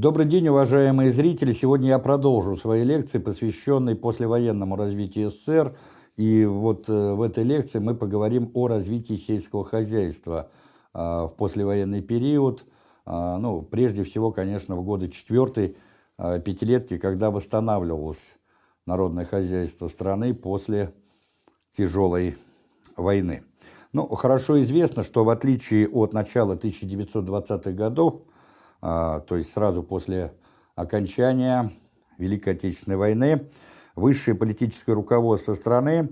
Добрый день, уважаемые зрители! Сегодня я продолжу свои лекции, посвященные послевоенному развитию СССР. И вот э, в этой лекции мы поговорим о развитии сельского хозяйства э, в послевоенный период. Э, ну, прежде всего, конечно, в годы четвертой пятилетки, когда восстанавливалось народное хозяйство страны после тяжелой войны. Ну, хорошо известно, что в отличие от начала 1920-х годов, а, то есть сразу после окончания Великой Отечественной войны, высшее политическое руководство страны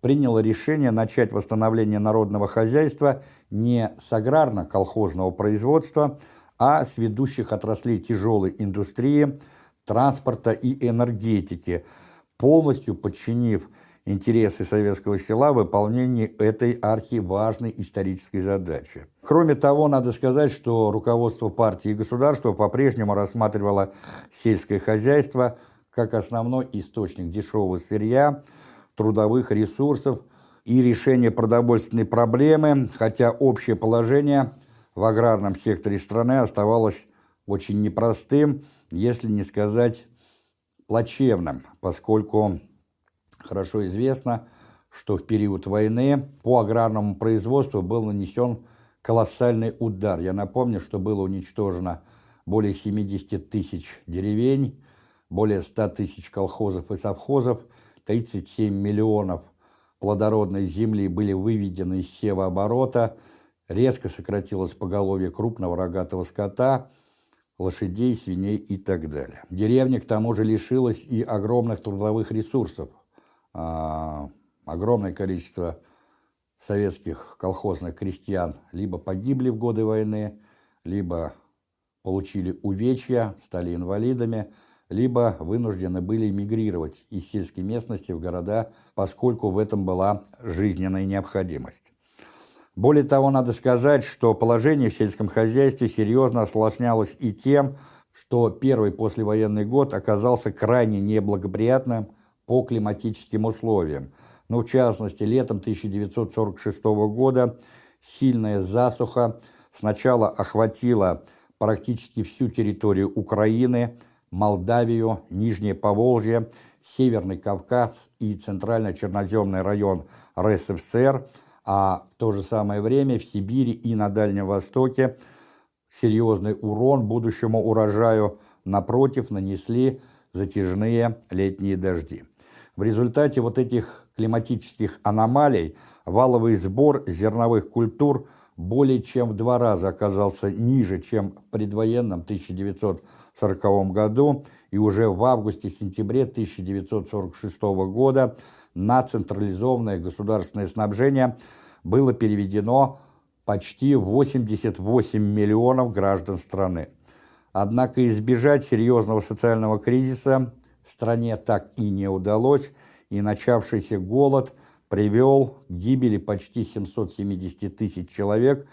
приняло решение начать восстановление народного хозяйства не с аграрно-колхозного производства, а с ведущих отраслей тяжелой индустрии, транспорта и энергетики, полностью подчинив интересы советского села в выполнении этой архиважной исторической задачи. Кроме того, надо сказать, что руководство партии и государства по-прежнему рассматривало сельское хозяйство как основной источник дешевого сырья, трудовых ресурсов и решения продовольственной проблемы, хотя общее положение в аграрном секторе страны оставалось очень непростым, если не сказать плачевным, поскольку Хорошо известно, что в период войны по аграрному производству был нанесен колоссальный удар. Я напомню, что было уничтожено более 70 тысяч деревень, более 100 тысяч колхозов и совхозов, 37 миллионов плодородной земли были выведены из севооборота, резко сократилось поголовье крупного рогатого скота, лошадей, свиней и так далее. Деревня, к тому же, лишилась и огромных трудовых ресурсов. А, огромное количество советских колхозных крестьян либо погибли в годы войны, либо получили увечья, стали инвалидами, либо вынуждены были мигрировать из сельской местности в города, поскольку в этом была жизненная необходимость. Более того, надо сказать, что положение в сельском хозяйстве серьезно осложнялось и тем, что первый послевоенный год оказался крайне неблагоприятным по климатическим условиям. Но в частности, летом 1946 года сильная засуха сначала охватила практически всю территорию Украины, Молдавию, Нижнее Поволжье, Северный Кавказ и Центрально-Черноземный район РСФСР, а в то же самое время в Сибири и на Дальнем Востоке серьезный урон будущему урожаю напротив нанесли затяжные летние дожди. В результате вот этих климатических аномалий валовый сбор зерновых культур более чем в два раза оказался ниже, чем в предвоенном 1940 году, и уже в августе-сентябре 1946 года на централизованное государственное снабжение было переведено почти 88 миллионов граждан страны. Однако избежать серьезного социального кризиса стране так и не удалось, и начавшийся голод привел к гибели почти 770 тысяч человек,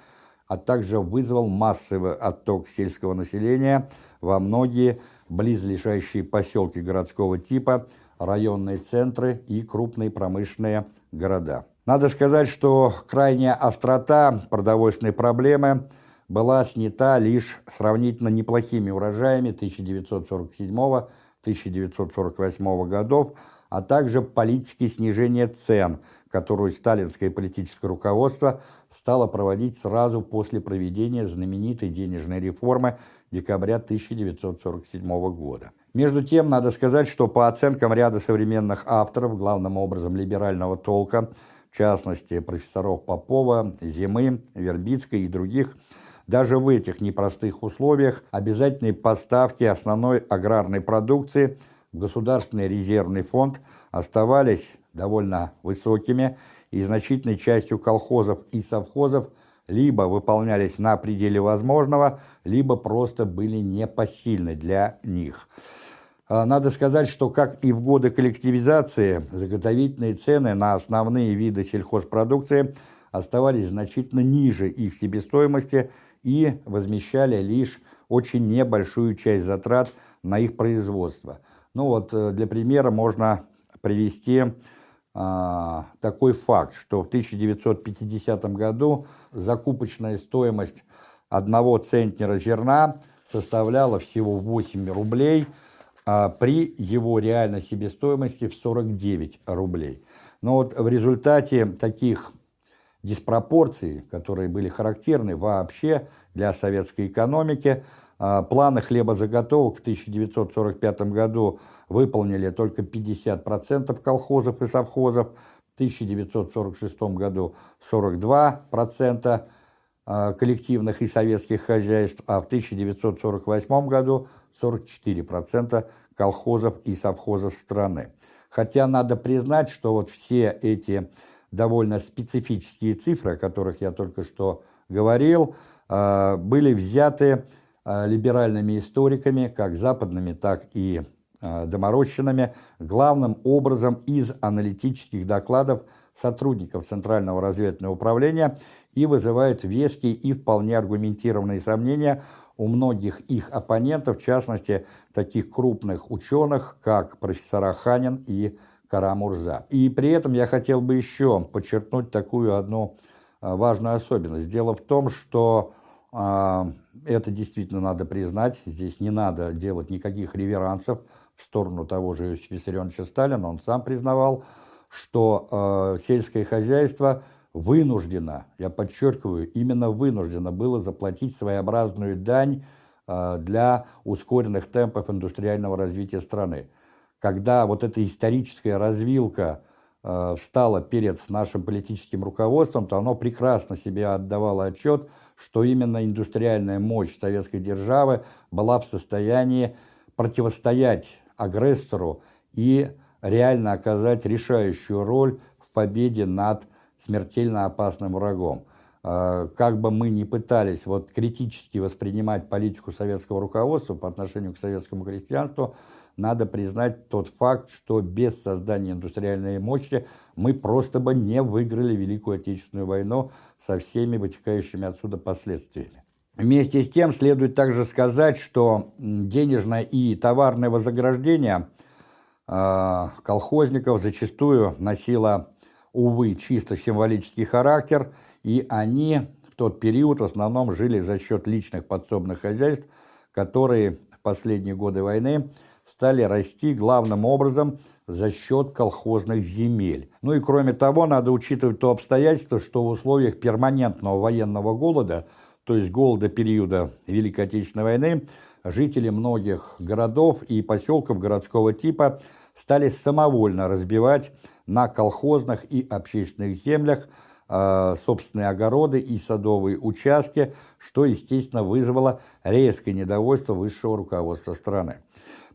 а также вызвал массовый отток сельского населения во многие близлежащие поселки городского типа, районные центры и крупные промышленные города. Надо сказать, что крайняя острота продовольственной проблемы была снята лишь сравнительно неплохими урожаями 1947 года 1948 годов, а также политики снижения цен, которую сталинское политическое руководство стало проводить сразу после проведения знаменитой денежной реформы декабря 1947 года. Между тем, надо сказать, что по оценкам ряда современных авторов, главным образом либерального толка, в частности профессоров Попова, Зимы, Вербицкой и других, даже в этих непростых условиях обязательные поставки основной аграрной продукции в Государственный резервный фонд оставались довольно высокими и значительной частью колхозов и совхозов либо выполнялись на пределе возможного, либо просто были непосильны для них. А, надо сказать, что, как и в годы коллективизации, заготовительные цены на основные виды сельхозпродукции оставались значительно ниже их себестоимости и возмещали лишь очень небольшую часть затрат на их производство. Ну вот э, для примера можно привести а, такой факт, что в 1950 году закупочная стоимость одного центнера зерна составляла всего 8 рублей, а при его реальной себестоимости в 49 рублей. Но вот в результате таких диспропорций, которые были характерны вообще для советской экономики, а, планы хлебозаготовок в 1945 году выполнили только 50% колхозов и совхозов, в 1946 году 42% а, коллективных и советских хозяйств, а в 1948 году 44% колхозов и совхозов страны. Хотя надо признать, что вот все эти довольно специфические цифры, о которых я только что говорил, а, были взяты а, либеральными историками, как западными, так и а, доморощенными, главным образом из аналитических докладов сотрудников Центрального разведывательного управления и вызывают веские и вполне аргументированные сомнения у многих их оппонентов, в частности, таких крупных ученых, как профессора Ханин и Карамурза. И при этом я хотел бы еще подчеркнуть такую одну а, важную особенность. Дело в том, что э, это действительно надо признать, здесь не надо делать никаких реверансов в сторону того же Иосифа Виссарионовича Сталина, он сам признавал, что э, сельское хозяйство вынуждено, я подчеркиваю, именно вынуждено было заплатить своеобразную дань э, для ускоренных темпов индустриального развития страны. Когда вот эта историческая развилка э, встала перед нашим политическим руководством, то оно прекрасно себе отдавало отчет, что именно индустриальная мощь советской державы была в состоянии противостоять агрессору и реально оказать решающую роль в победе над смертельно опасным врагом. А, как бы мы ни пытались вот критически воспринимать политику советского руководства по отношению к советскому крестьянству, надо признать тот факт, что без создания индустриальной мощи мы просто бы не выиграли Великую Отечественную войну со всеми вытекающими отсюда последствиями. Вместе с тем следует также сказать, что денежное и товарное вознаграждение э, колхозников зачастую носило, увы, чисто символический характер, и они в тот период в основном жили за счет личных подсобных хозяйств, которые в последние годы войны стали расти главным образом за счет колхозных земель. Ну и кроме того, надо учитывать то обстоятельство, что в условиях перманентного военного голода – то есть голода периода Великой Отечественной войны, жители многих городов и поселков городского типа стали самовольно разбивать на колхозных и общественных землях э, собственные огороды и садовые участки, что, естественно, вызвало резкое недовольство высшего руководства страны.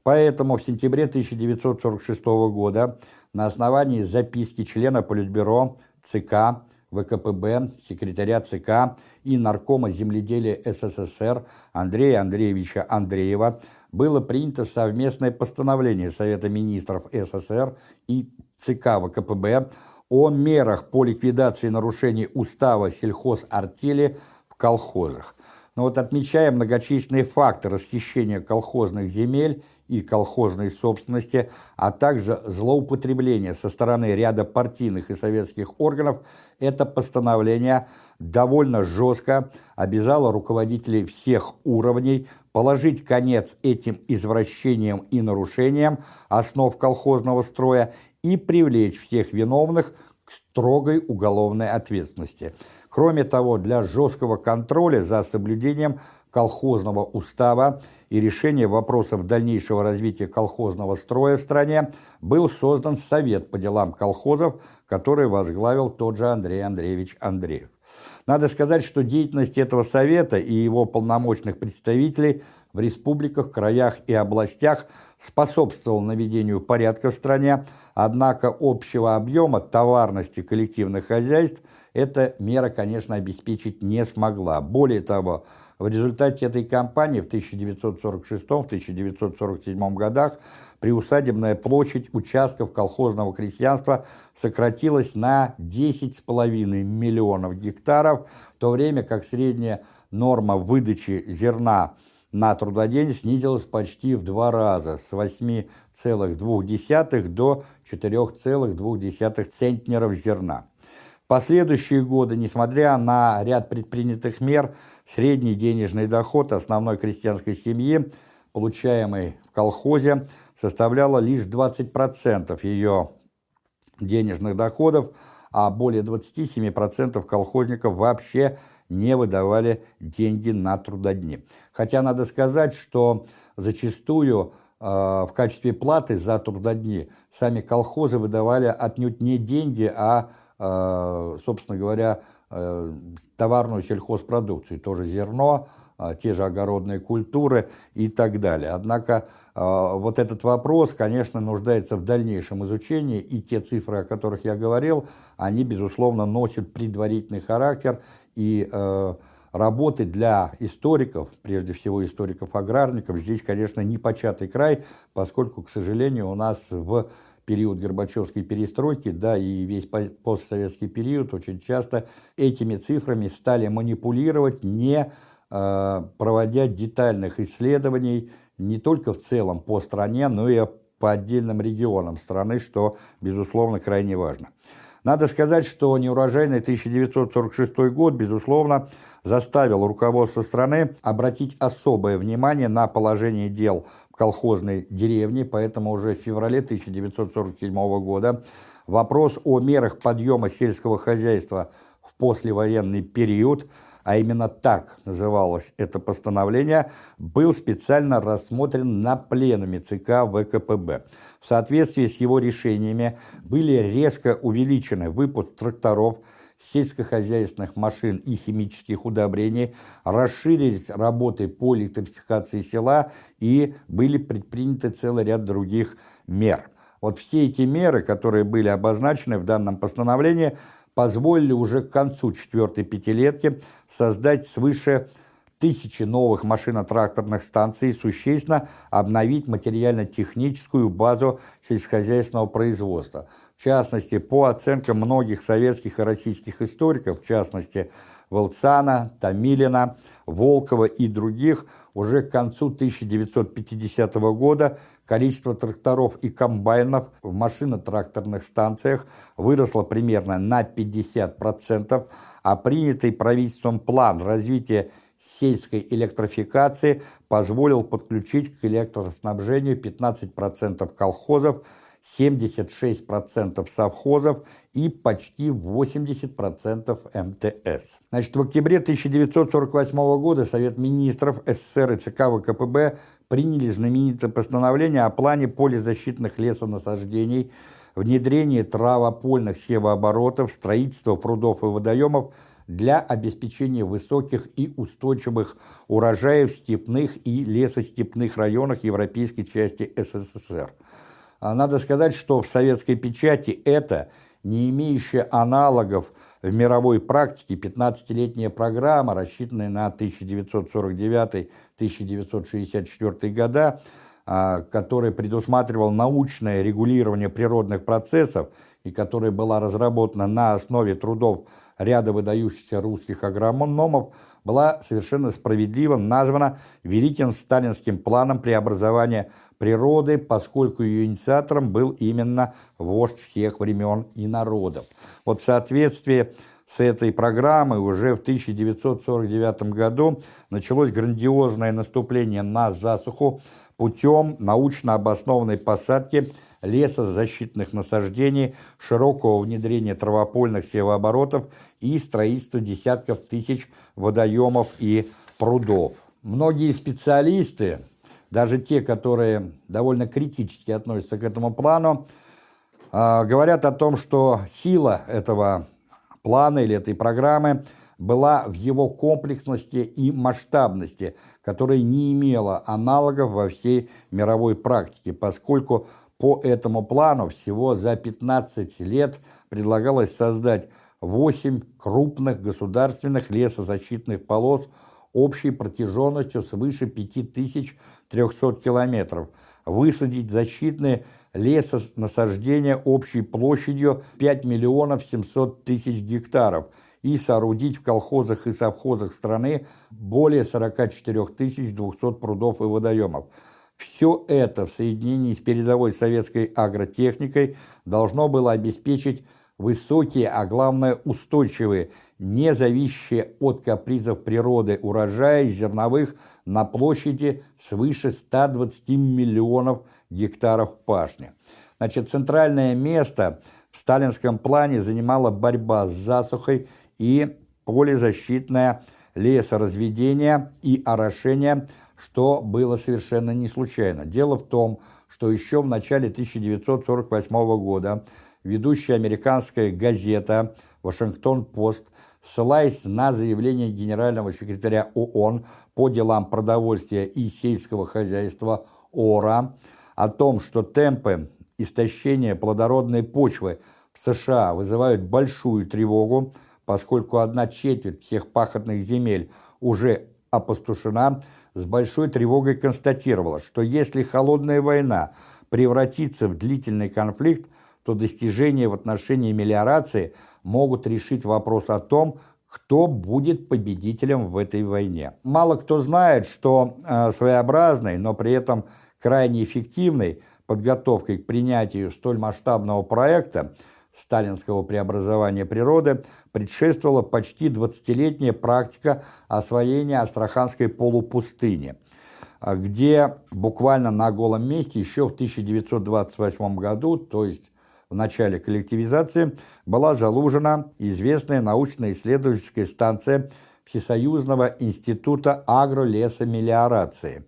Поэтому в сентябре 1946 года на основании записки члена Политбюро ЦК ВКПБ, секретаря ЦК и наркома земледелия СССР Андрея Андреевича Андреева было принято совместное постановление Совета министров СССР и ЦК ВКПБ о мерах по ликвидации нарушений устава сельхозартели в колхозах. Но вот отмечая многочисленные факты расхищения колхозных земель и колхозной собственности, а также злоупотребления со стороны ряда партийных и советских органов, это постановление довольно жестко обязало руководителей всех уровней положить конец этим извращениям и нарушениям основ колхозного строя и привлечь всех виновных к строгой уголовной ответственности. Кроме того, для жесткого контроля за соблюдением колхозного устава и решения вопросов дальнейшего развития колхозного строя в стране был создан Совет по делам колхозов, который возглавил тот же Андрей Андреевич Андреев. Надо сказать, что деятельность этого совета и его полномочных представителей в республиках, краях и областях способствовал наведению порядка в стране, однако общего объема товарности коллективных хозяйств эта мера, конечно, обеспечить не смогла. Более того, в результате этой кампании в 1946-1947 годах приусадебная площадь участков колхозного крестьянства сократилась на 10,5 миллионов гектаров, в то время как средняя норма выдачи зерна на трудодень снизилась почти в два раза, с 8,2 до 4,2 центнеров зерна. последующие годы, несмотря на ряд предпринятых мер, средний денежный доход основной крестьянской семьи, получаемый в колхозе, составляла лишь 20% ее денежных доходов, а более 27% колхозников вообще не выдавали деньги на трудодни. Хотя надо сказать, что зачастую э, в качестве платы за трудодни сами колхозы выдавали отнюдь не деньги, а Э, собственно говоря, товарную сельхозпродукцию, тоже зерно, э, те же огородные культуры и так далее. Однако вот этот вопрос, конечно, нуждается в дальнейшем изучении, и те цифры, о которых я говорил, они, безусловно, носят предварительный характер, и работы для историков, прежде всего историков-аграрников, здесь, конечно, не початый край, поскольку, к сожалению, у нас в период Горбачевской перестройки, да, и весь постсоветский период очень часто этими цифрами стали манипулировать, не э, проводя детальных исследований не только в целом по стране, но и по отдельным регионам страны, что, безусловно, крайне важно. Надо сказать, что неурожайный 1946 год, безусловно, заставил руководство страны обратить особое внимание на положение дел в колхозной деревне, поэтому уже в феврале 1947 года вопрос о мерах подъема сельского хозяйства в послевоенный период – а именно так называлось это постановление, был специально рассмотрен на пленуме ЦК ВКПБ. В соответствии с его решениями были резко увеличены выпуск тракторов, сельскохозяйственных машин и химических удобрений, расширились работы по электрификации села и были предприняты целый ряд других мер. Вот все эти меры, которые были обозначены в данном постановлении – позволили уже к концу четвертой пятилетки создать свыше тысячи новых машино-тракторных станций и существенно обновить материально-техническую базу сельскохозяйственного производства. В частности, по оценкам многих советских и российских историков, в частности, Волцана, Томилина, Волкова и других, уже к концу 1950 года количество тракторов и комбайнов в машино-тракторных станциях выросло примерно на 50%, а принятый правительством план развития сельской электрификации позволил подключить к электроснабжению 15% колхозов, 76% совхозов и почти 80% МТС. Значит, в октябре 1948 года Совет министров СССР и ЦК ВКПБ приняли знаменитое постановление о плане полезащитных лесонасаждений, внедрении травопольных севооборотов, строительства прудов и водоемов для обеспечения высоких и устойчивых урожаев в степных и лесостепных районах европейской части СССР. А надо сказать, что в советской печати это, не имеющая аналогов в мировой практике, 15-летняя программа, рассчитанная на 1949-1964 года, который предусматривал научное регулирование природных процессов и которая была разработана на основе трудов ряда выдающихся русских агрономов, была совершенно справедливо названа Великим Сталинским планом преобразования природы, поскольку ее инициатором был именно вождь всех времен и народов. Вот в соответствии с этой программой уже в 1949 году началось грандиозное наступление на засуху путем научно обоснованной посадки лесозащитных насаждений, широкого внедрения травопольных севооборотов и строительства десятков тысяч водоемов и прудов. Многие специалисты даже те, которые довольно критически относятся к этому плану, а, говорят о том, что сила этого плана или этой программы была в его комплексности и масштабности, которая не имела аналогов во всей мировой практике, поскольку по этому плану всего за 15 лет предлагалось создать 8 крупных государственных лесозащитных полос общей протяженностью свыше 5300 километров, высадить защитные лесонасаждения общей площадью 5 миллионов 700 тысяч гектаров и соорудить в колхозах и совхозах страны более 44 200 прудов и водоемов. Все это в соединении с передовой советской агротехникой должно было обеспечить высокие, а главное устойчивые, не зависящие от капризов природы урожая зерновых на площади свыше 120 миллионов гектаров пашни. Значит, центральное место в сталинском плане занимала борьба с засухой и полезащитное лесоразведение и орошение, что было совершенно не случайно. Дело в том, что еще в начале 1948 года ведущая американская газета «Вашингтон-Пост», ссылаясь на заявление генерального секретаря ООН по делам продовольствия и сельского хозяйства ОРА о том, что темпы истощения плодородной почвы в США вызывают большую тревогу, поскольку одна четверть всех пахотных земель уже опустошена, с большой тревогой констатировала, что если холодная война превратится в длительный конфликт, то достижения в отношении мелиорации могут решить вопрос о том, кто будет победителем в этой войне. Мало кто знает, что э, своеобразной, но при этом крайне эффективной подготовкой к принятию столь масштабного проекта сталинского преобразования природы предшествовала почти 20-летняя практика освоения Астраханской полупустыни, где буквально на голом месте еще в 1928 году, то есть в начале коллективизации, была заложена известная научно-исследовательская станция Всесоюзного института агролесомелиорации,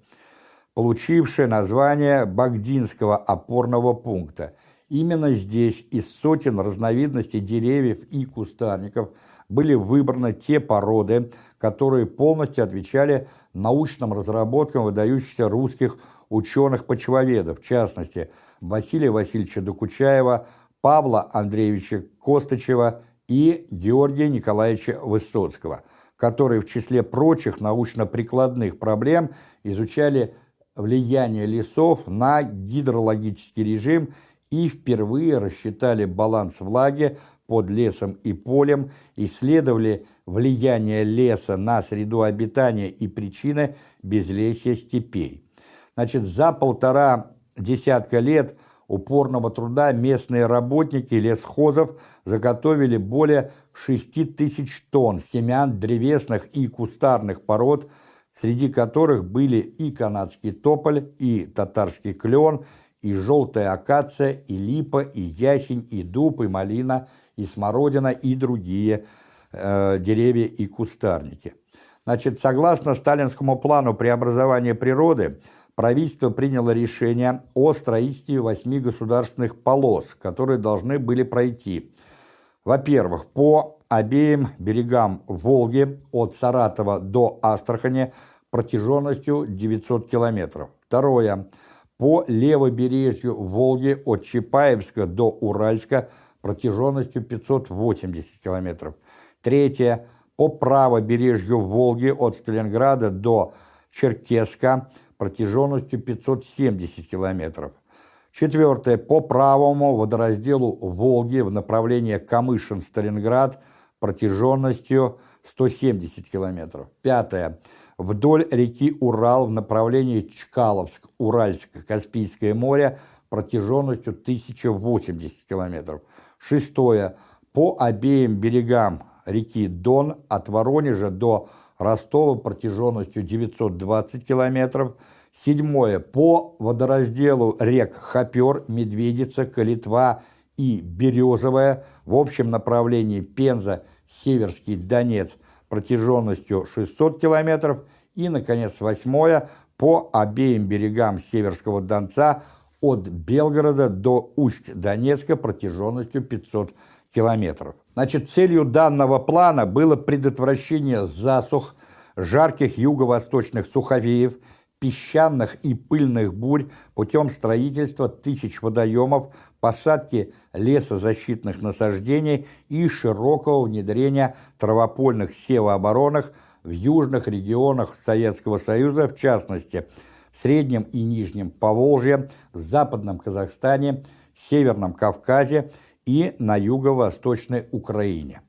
получившая название Багдинского опорного пункта – Именно здесь из сотен разновидностей деревьев и кустарников были выбраны те породы, которые полностью отвечали научным разработкам выдающихся русских ученых-почвоведов, в частности, Василия Васильевича Докучаева, Павла Андреевича Костычева и Георгия Николаевича Высоцкого, которые в числе прочих научно-прикладных проблем изучали влияние лесов на гидрологический режим и впервые рассчитали баланс влаги под лесом и полем, исследовали влияние леса на среду обитания и причины безлесья степей. Значит, за полтора десятка лет упорного труда местные работники лесхозов заготовили более 6 тысяч тонн семян древесных и кустарных пород, среди которых были и канадский тополь, и татарский клен, и желтая акация, и липа, и ясень, и дуб, и малина, и смородина, и другие э, деревья и кустарники. Значит, согласно сталинскому плану преобразования природы, правительство приняло решение о строительстве восьми государственных полос, которые должны были пройти. Во-первых, по обеим берегам Волги от Саратова до Астрахани протяженностью 900 километров. Второе – по левобережью Волги от Чапаевска до Уральска протяженностью 580 километров. Третье. По правобережью Волги от Сталинграда до Черкесска протяженностью 570 километров. Четвертое. По правому водоразделу Волги в направлении Камышин-Сталинград протяженностью 170 километров. Пятое вдоль реки Урал в направлении Чкаловск, Уральск, Каспийское море протяженностью 1080 километров. Шестое. По обеим берегам реки Дон от Воронежа до Ростова протяженностью 920 километров. Седьмое. По водоразделу рек Хопер, Медведица, Калитва и Березовая в общем направлении Пенза, Северский Донец – протяженностью 600 километров и, наконец, восьмое по обеим берегам Северского Донца от Белгорода до Усть-Донецка протяженностью 500 километров. Значит, целью данного плана было предотвращение засух, жарких юго-восточных суховеев, песчаных и пыльных бурь путем строительства тысяч водоемов, посадки лесозащитных насаждений и широкого внедрения травопольных севооборонок в южных регионах Советского Союза, в частности, в Среднем и Нижнем Поволжье, Западном Казахстане, Северном Кавказе и на юго-восточной Украине.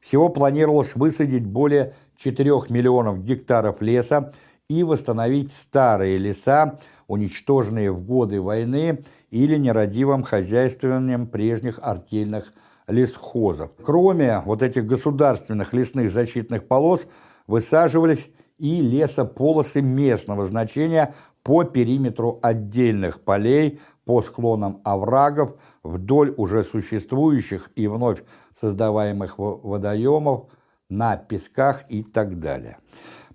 Всего планировалось высадить более 4 миллионов гектаров леса и восстановить старые леса, уничтоженные в годы войны или нерадивым хозяйствованием прежних артельных лесхозов. Кроме вот этих государственных лесных защитных полос, высаживались и лесополосы местного значения по периметру отдельных полей, по склонам оврагов, вдоль уже существующих и вновь создаваемых водоемов, на песках и так далее.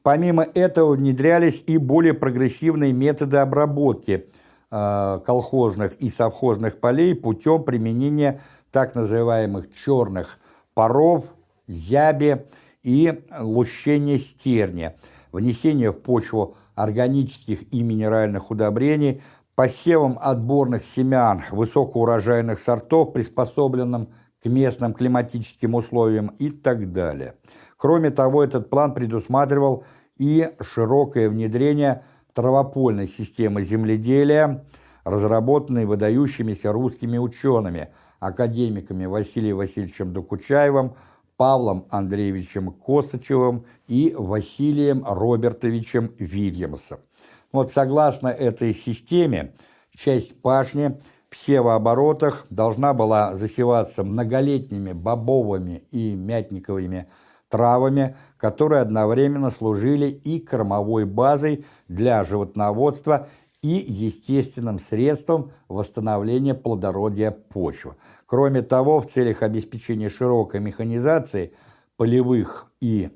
Помимо этого внедрялись и более прогрессивные методы обработки э, колхозных и совхозных полей путем применения так называемых черных паров, зяби и лущения стерня, внесение в почву органических и минеральных удобрений, посевом отборных семян высокоурожайных сортов, приспособленным к местным климатическим условиям и так далее. Кроме того, этот план предусматривал и широкое внедрение травопольной системы земледелия, разработанной выдающимися русскими учеными, академиками Василием Васильевичем Докучаевым, Павлом Андреевичем Косачевым и Василием Робертовичем Вильямсом. Вот согласно этой системе, часть пашни в севооборотах должна была засеваться многолетними бобовыми и мятниковыми травами, которые одновременно служили и кормовой базой для животноводства и естественным средством восстановления плодородия почвы. Кроме того, в целях обеспечения широкой механизации полевых и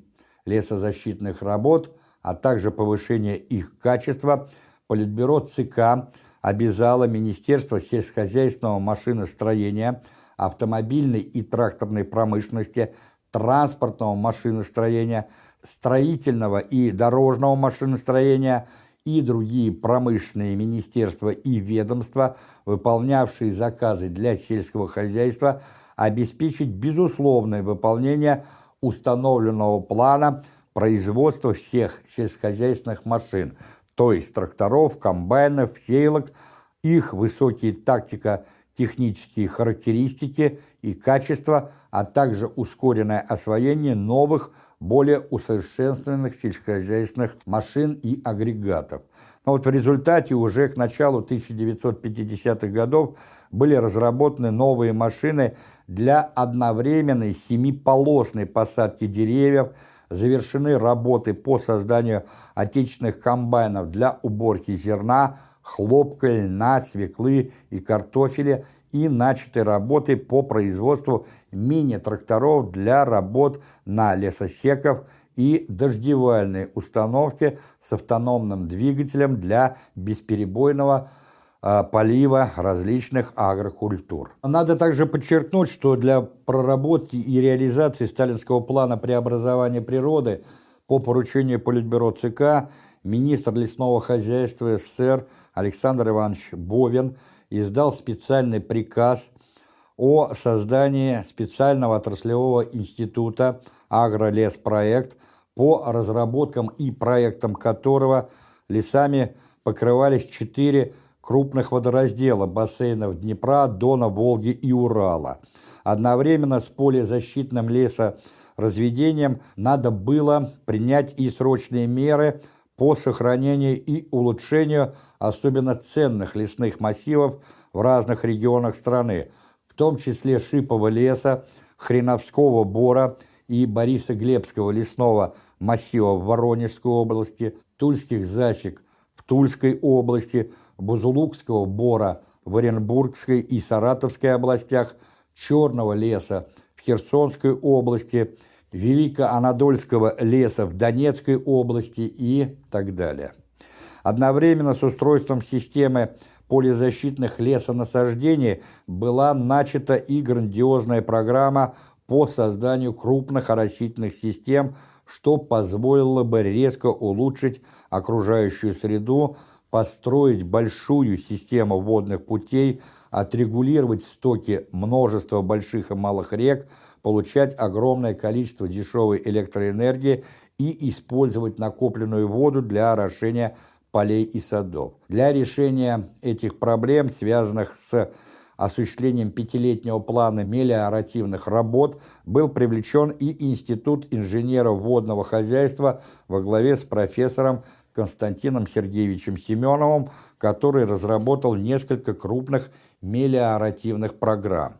лесозащитных работ, а также повышения их качества, Политбюро ЦК обязало Министерство сельскохозяйственного машиностроения, автомобильной и тракторной промышленности транспортного машиностроения, строительного и дорожного машиностроения и другие промышленные министерства и ведомства, выполнявшие заказы для сельского хозяйства, обеспечить безусловное выполнение установленного плана производства всех сельскохозяйственных машин, то есть тракторов, комбайнов, сеялок, их высокие тактика технические характеристики и качества, а также ускоренное освоение новых, более усовершенствованных сельскохозяйственных машин и агрегатов. Но вот в результате уже к началу 1950-х годов были разработаны новые машины для одновременной семиполосной посадки деревьев, завершены работы по созданию отечественных комбайнов для уборки зерна, хлопка, льна, свеклы и картофеля и начаты работы по производству мини-тракторов для работ на лесосеков и дождевальной установки с автономным двигателем для бесперебойного э, полива различных агрокультур. Надо также подчеркнуть, что для проработки и реализации сталинского плана преобразования природы по поручению Политбюро ЦК министр лесного хозяйства СССР Александр Иванович Бовин издал специальный приказ о создании специального отраслевого института «Агролеспроект», по разработкам и проектам которого лесами покрывались четыре крупных водораздела бассейнов Днепра, Дона, Волги и Урала. Одновременно с полезащитным лесоразведением надо было принять и срочные меры – по сохранению и улучшению особенно ценных лесных массивов в разных регионах страны, в том числе Шипового леса, Хреновского бора и Бориса-Глебского лесного массива в Воронежской области, Тульских засек в Тульской области, Бузулукского бора в Оренбургской и Саратовской областях, Черного леса в Херсонской области – Великоанадольского леса в Донецкой области и так далее. Одновременно с устройством системы полезащитных лесонасаждений была начата и грандиозная программа по созданию крупных оросительных систем, что позволило бы резко улучшить окружающую среду, построить большую систему водных путей, отрегулировать стоки множества больших и малых рек, получать огромное количество дешевой электроэнергии и использовать накопленную воду для орошения полей и садов. Для решения этих проблем, связанных с осуществлением пятилетнего плана мелиоративных работ, был привлечен и Институт инженеров водного хозяйства во главе с профессором Константином Сергеевичем Семеновым, который разработал несколько крупных мелиоративных программ.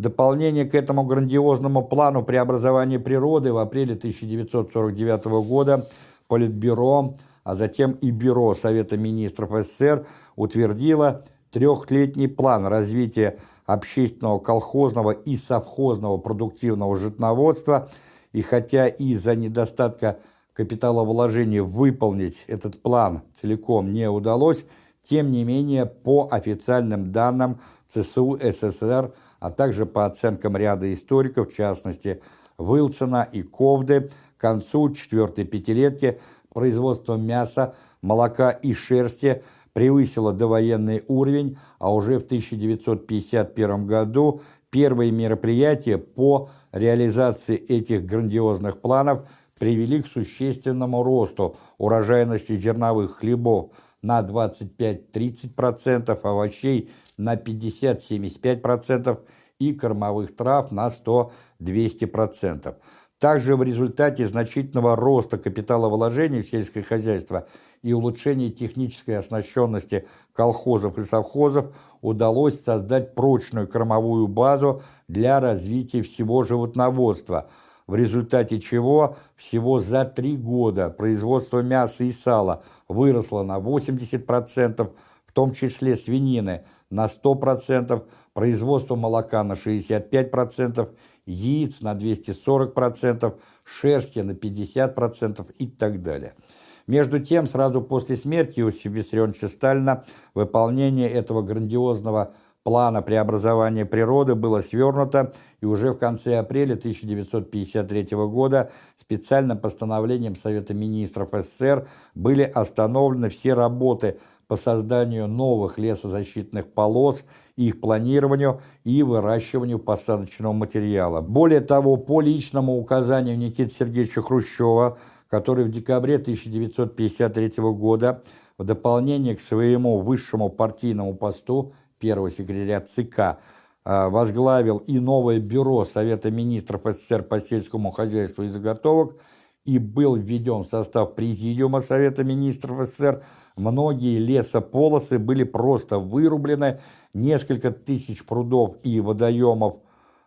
Дополнение к этому грандиозному плану преобразования природы в апреле 1949 года Политбюро, а затем и Бюро Совета министров СССР утвердило трехлетний план развития общественного колхозного и совхозного продуктивного животноводства, и хотя из-за недостатка капиталовложений выполнить этот план целиком не удалось, тем не менее, по официальным данным ЦСУ СССР, а также по оценкам ряда историков, в частности Вилсона и Ковды, к концу четвертой пятилетки производство мяса, молока и шерсти превысило довоенный уровень, а уже в 1951 году первые мероприятия по реализации этих грандиозных планов привели к существенному росту урожайности зерновых хлебов на 25-30%, овощей на 50-75% и кормовых трав на 100-200%. Также в результате значительного роста капиталовложений в сельское хозяйство и улучшения технической оснащенности колхозов и совхозов удалось создать прочную кормовую базу для развития всего животноводства, в результате чего всего за три года производство мяса и сала выросло на 80%, в том числе свинины на 100%, производство молока на 65%, яиц на 240%, шерсти на 50% и так далее. Между тем, сразу после смерти Иосифа Виссарионовича Сталина выполнение этого грандиозного плана преобразования природы было свернуто, и уже в конце апреля 1953 года специальным постановлением Совета министров СССР были остановлены все работы по созданию новых лесозащитных полос, их планированию и выращиванию посадочного материала. Более того, по личному указанию Никиты Сергеевича Хрущева, который в декабре 1953 года в дополнение к своему высшему партийному посту первого секретаря ЦК, а, возглавил и новое бюро Совета министров СССР по сельскому хозяйству и заготовок и был введен в состав Президиума Совета министров СССР, многие лесополосы были просто вырублены, несколько тысяч прудов и водоемов,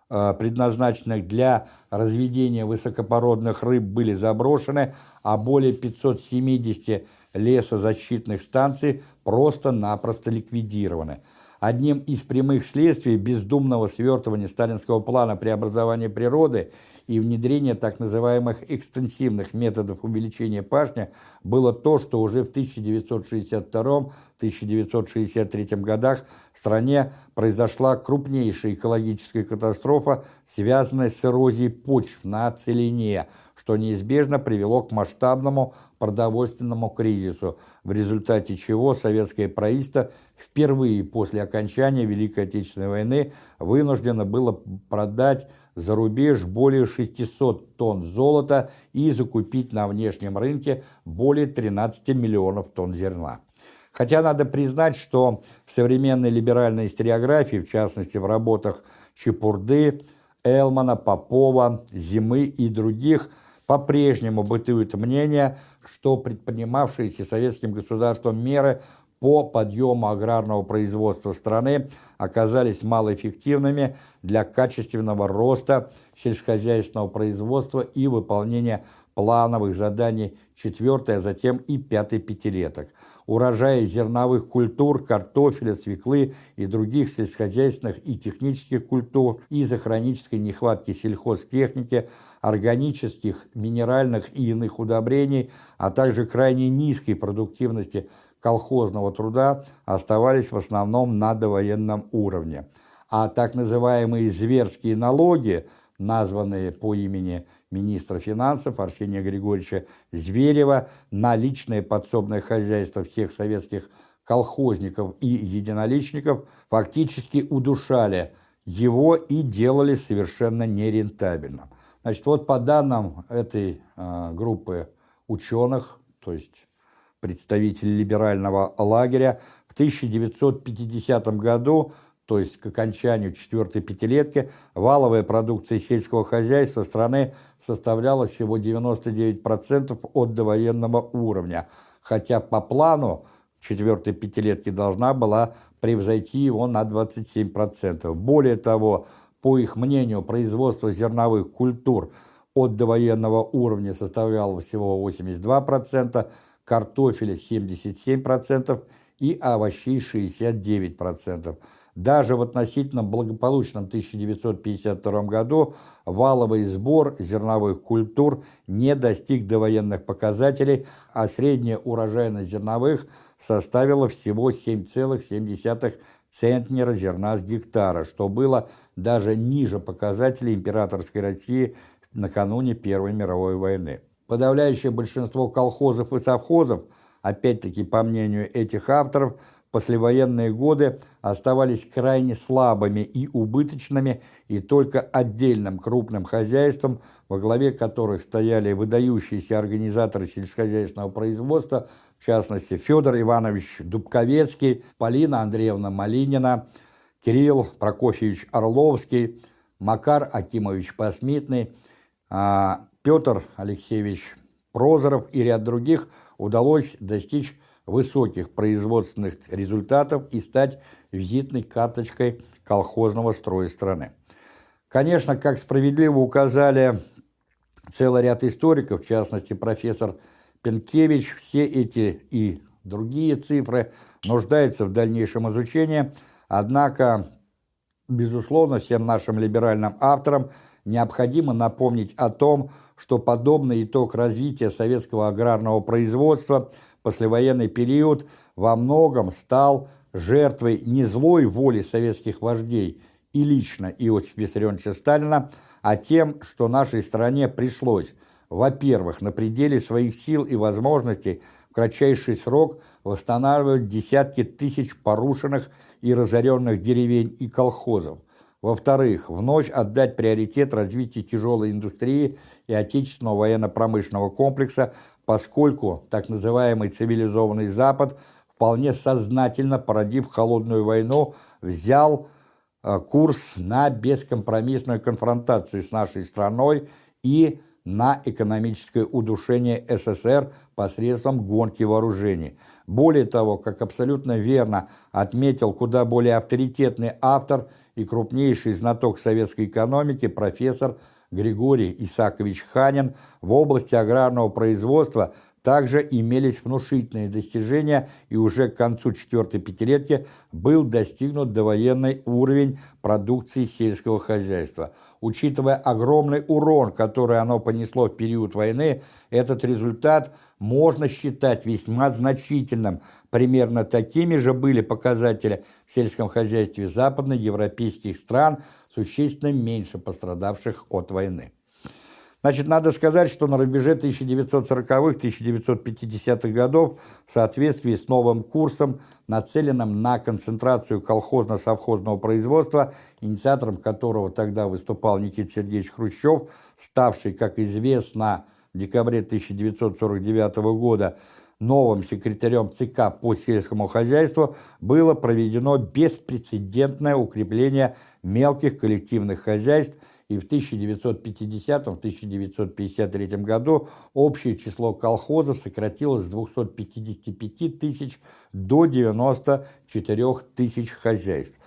а, предназначенных для разведения высокопородных рыб, были заброшены, а более 570 лесозащитных станций просто-напросто ликвидированы. Одним из прямых следствий бездумного свертывания сталинского плана преобразования природы и внедрения так называемых экстенсивных методов увеличения пашня было то, что уже в 1962-1963 годах в стране произошла крупнейшая экологическая катастрофа, связанная с эрозией почв на целине – что неизбежно привело к масштабному продовольственному кризису, в результате чего советское правительство впервые после окончания Великой Отечественной войны вынуждено было продать за рубеж более 600 тонн золота и закупить на внешнем рынке более 13 миллионов тонн зерна. Хотя надо признать, что в современной либеральной историографии, в частности в работах Чепурды, Элмана, Попова, Зимы и других – по-прежнему бытует мнение, что предпринимавшиеся советским государством меры по подъему аграрного производства страны оказались малоэффективными для качественного роста сельскохозяйственного производства и выполнения плановых заданий четвертой, а затем и пятой пятилеток. Урожаи зерновых культур, картофеля, свеклы и других сельскохозяйственных и технических культур из-за хронической нехватки сельхозтехники, органических, минеральных и иных удобрений, а также крайне низкой продуктивности колхозного труда оставались в основном на довоенном уровне. А так называемые зверские налоги, названные по имени министра финансов Арсения Григорьевича Зверева на личное подсобное хозяйство всех советских колхозников и единоличников, фактически удушали его и делали совершенно нерентабельным. Значит, вот по данным этой э, группы ученых, то есть представителей либерального лагеря, в 1950 году то есть к окончанию четвертой пятилетки, валовая продукция сельского хозяйства страны составляла всего 99% от довоенного уровня, хотя по плану четвертой пятилетки должна была превзойти его на 27%. Более того, По их мнению, производство зерновых культур от довоенного уровня составляло всего 82%, картофеля 77% и овощей 69%. Даже в относительно благополучном 1952 году валовый сбор зерновых культур не достиг довоенных показателей, а средняя урожайность зерновых составила всего 7,7 центнера зерна с гектара, что было даже ниже показателей императорской России накануне Первой мировой войны. Подавляющее большинство колхозов и совхозов, опять-таки по мнению этих авторов, послевоенные годы оставались крайне слабыми и убыточными, и только отдельным крупным хозяйством, во главе которых стояли выдающиеся организаторы сельскохозяйственного производства, в частности Федор Иванович Дубковецкий, Полина Андреевна Малинина, Кирилл Прокофьевич Орловский, Макар Акимович Посмитный, а, Петр Алексеевич Прозоров и ряд других удалось достичь высоких производственных результатов и стать визитной карточкой колхозного строя страны. Конечно, как справедливо указали целый ряд историков, в частности профессор Пенкевич, все эти и другие цифры нуждаются в дальнейшем изучении, однако, безусловно, всем нашим либеральным авторам необходимо напомнить о том, что подобный итог развития советского аграрного производства – послевоенный период во многом стал жертвой не злой воли советских вождей и лично Иосифа Виссарионовича Сталина, а тем, что нашей стране пришлось, во-первых, на пределе своих сил и возможностей в кратчайший срок восстанавливать десятки тысяч порушенных и разоренных деревень и колхозов, во-вторых, вновь отдать приоритет развитию тяжелой индустрии и отечественного военно-промышленного комплекса поскольку так называемый цивилизованный Запад, вполне сознательно породив холодную войну, взял э, курс на бескомпромиссную конфронтацию с нашей страной и на экономическое удушение СССР посредством гонки вооружений. Более того, как абсолютно верно отметил куда более авторитетный автор и крупнейший знаток советской экономики профессор Григорий Исакович Ханин в области аграрного производства также имелись внушительные достижения, и уже к концу четвертой пятилетки был достигнут довоенный уровень продукции сельского хозяйства. Учитывая огромный урон, который оно понесло в период войны, этот результат можно считать весьма значительным. Примерно такими же были показатели в сельском хозяйстве западноевропейских стран, существенно меньше пострадавших от войны. Значит, надо сказать, что на рубеже 1940-1950-х годов в соответствии с новым курсом, нацеленным на концентрацию колхозно-совхозного производства, инициатором которого тогда выступал Никита Сергеевич Хрущев, ставший, как известно, в декабре 1949 года новым секретарем ЦК по сельскому хозяйству было проведено беспрецедентное укрепление мелких коллективных хозяйств – и в 1950-1953 году общее число колхозов сократилось с 255 тысяч до 94 тысяч хозяйств.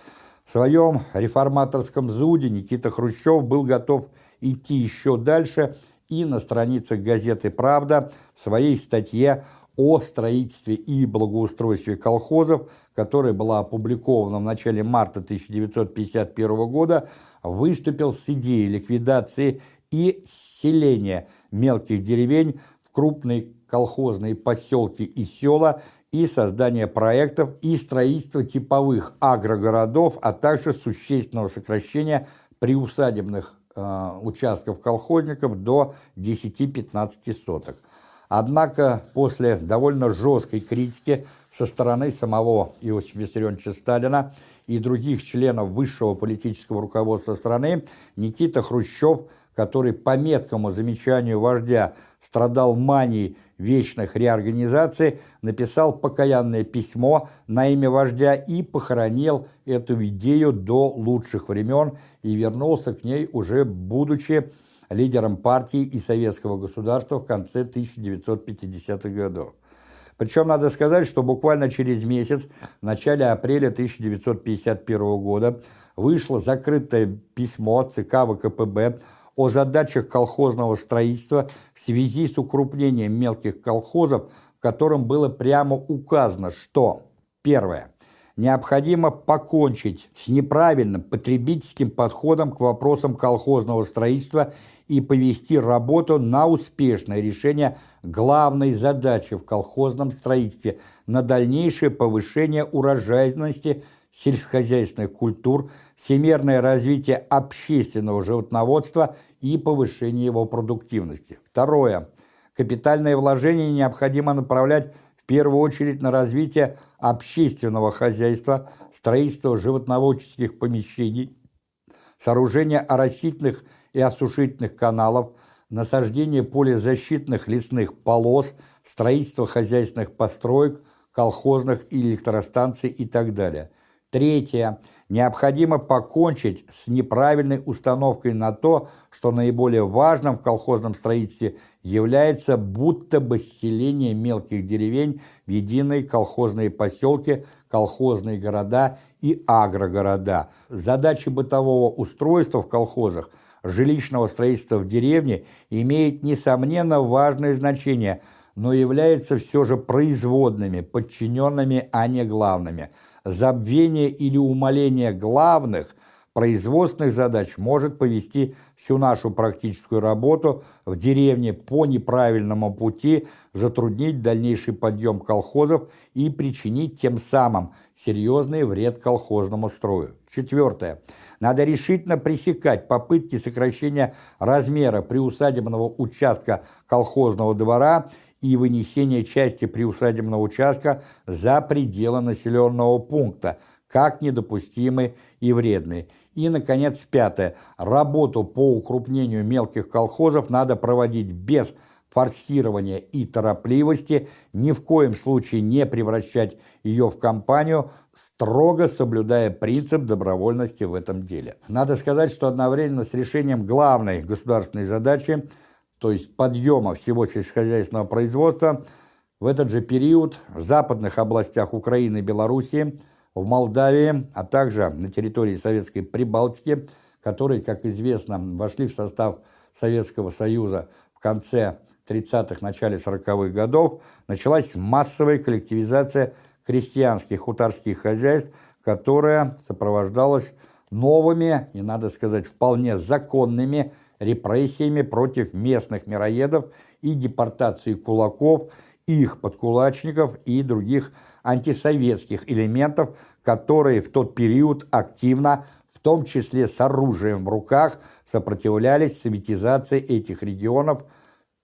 В своем реформаторском зуде Никита Хрущев был готов идти еще дальше и на страницах газеты «Правда» в своей статье о строительстве и благоустройстве колхозов, которая была опубликована в начале марта 1951 года, выступил с идеей ликвидации и селения мелких деревень в крупные колхозные поселки и села и создания проектов и строительства типовых агрогородов, а также существенного сокращения приусадебных э, участков колхозников до 10-15 соток. Однако после довольно жесткой критики со стороны самого Иосифа Виссарионовича Сталина и других членов высшего политического руководства страны, Никита Хрущев, который по меткому замечанию вождя страдал манией вечных реорганизаций, написал покаянное письмо на имя вождя и похоронил эту идею до лучших времен и вернулся к ней уже будучи лидером партии и советского государства в конце 1950-х годов. Причем надо сказать, что буквально через месяц, в начале апреля 1951 года, вышло закрытое письмо ЦК ВКПБ о задачах колхозного строительства в связи с укрупнением мелких колхозов, в котором было прямо указано, что первое – необходимо покончить с неправильным потребительским подходом к вопросам колхозного строительства и повести работу на успешное решение главной задачи в колхозном строительстве на дальнейшее повышение урожайности сельскохозяйственных культур, всемирное развитие общественного животноводства и повышение его продуктивности. Второе. Капитальные вложения необходимо направлять в первую очередь на развитие общественного хозяйства, строительство животноводческих помещений, сооружение оросительных и осушительных каналов, насаждение полезащитных лесных полос, строительство хозяйственных построек, колхозных и электростанций и так далее. Третье. Необходимо покончить с неправильной установкой на то, что наиболее важным в колхозном строительстве является будто бы селение мелких деревень в единые колхозные поселки, колхозные города и агрогорода. Задачи бытового устройства в колхозах, жилищного строительства в деревне имеют, несомненно, важное значение – но являются все же производными, подчиненными, а не главными. Забвение или умаление главных производственных задач может повести всю нашу практическую работу в деревне по неправильному пути, затруднить дальнейший подъем колхозов и причинить тем самым серьезный вред колхозному строю. Четвертое. Надо решительно пресекать попытки сокращения размера приусадебного участка колхозного двора и вынесение части приусадебного участка за пределы населенного пункта, как недопустимы и вредны. И, наконец, пятое. Работу по укрупнению мелких колхозов надо проводить без форсирования и торопливости, ни в коем случае не превращать ее в компанию, строго соблюдая принцип добровольности в этом деле. Надо сказать, что одновременно с решением главной государственной задачи – то есть подъема всего сельскохозяйственного производства, в этот же период в западных областях Украины и Белоруссии, в Молдавии, а также на территории Советской Прибалтики, которые, как известно, вошли в состав Советского Союза в конце 30-х, начале 40-х годов, началась массовая коллективизация крестьянских хуторских хозяйств, которая сопровождалась новыми и, надо сказать, вполне законными репрессиями против местных мироедов и депортацией кулаков, их подкулачников и других антисоветских элементов, которые в тот период активно, в том числе с оружием в руках, сопротивлялись советизации этих регионов,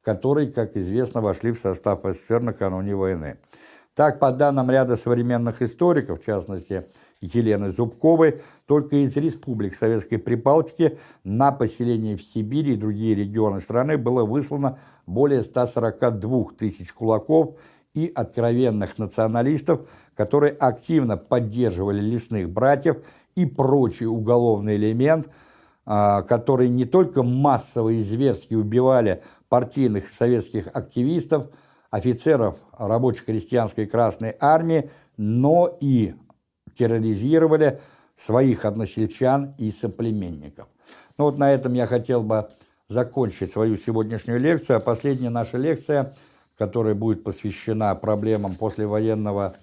которые, как известно, вошли в состав СССР накануне войны. Так, по данным ряда современных историков, в частности, Елены Зубковой, только из республик Советской Прибалтики на поселение в Сибири и другие регионы страны было выслано более 142 тысяч кулаков и откровенных националистов, которые активно поддерживали лесных братьев и прочий уголовный элемент, а, которые не только массово и зверски убивали партийных советских активистов, офицеров рабоче-крестьянской Красной Армии, но и терроризировали своих односельчан и соплеменников. Ну вот на этом я хотел бы закончить свою сегодняшнюю лекцию, а последняя наша лекция, которая будет посвящена проблемам послевоенного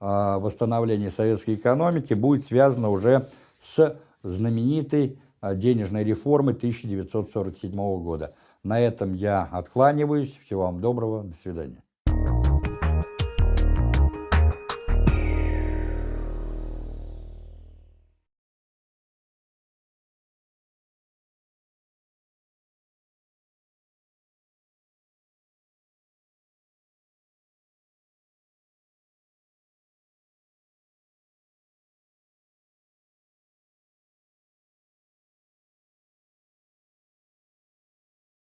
э, восстановления советской экономики, будет связана уже с знаменитой э, денежной реформой 1947 года. На этом я откланиваюсь. Всего вам доброго. До свидания.